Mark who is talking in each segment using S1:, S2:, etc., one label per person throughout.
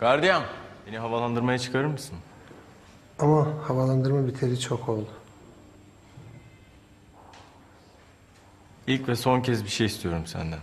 S1: Gardiyan. Beni havalandırmaya çıkarır mısın?
S2: Ama havalandırma biteri çok oldu.
S1: İlk ve son kez bir şey istiyorum senden.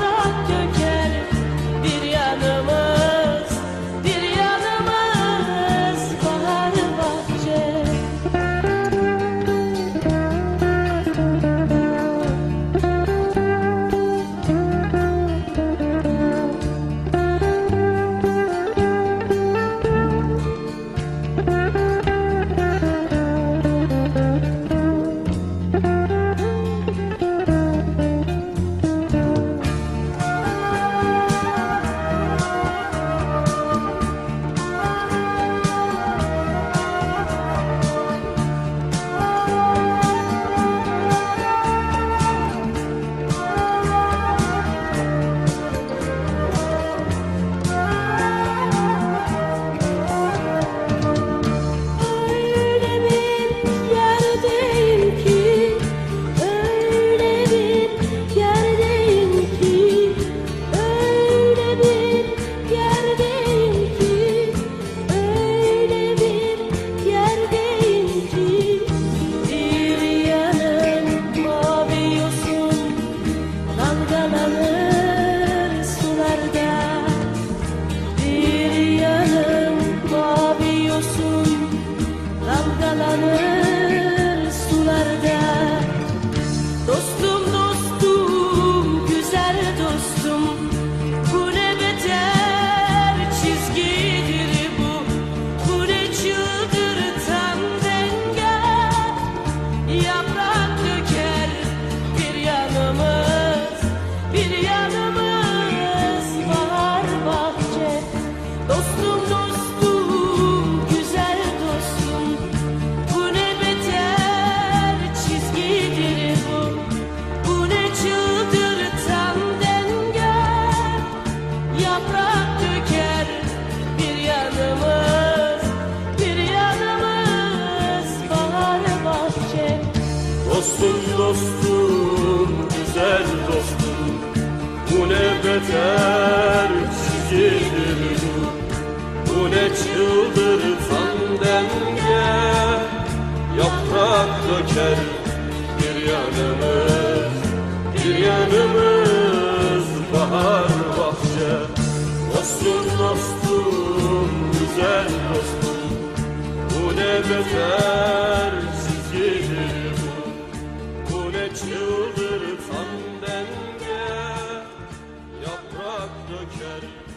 S3: not just yalanır dostum, güzel dostum. Bu ne beter çizgidir Bu. Ne çıldırtan denge. Yaprak döker bir yanımız. Bir yanımız bahar bahçe. Dostum dostum, güzel dostum. Bu ne beter
S4: göçerim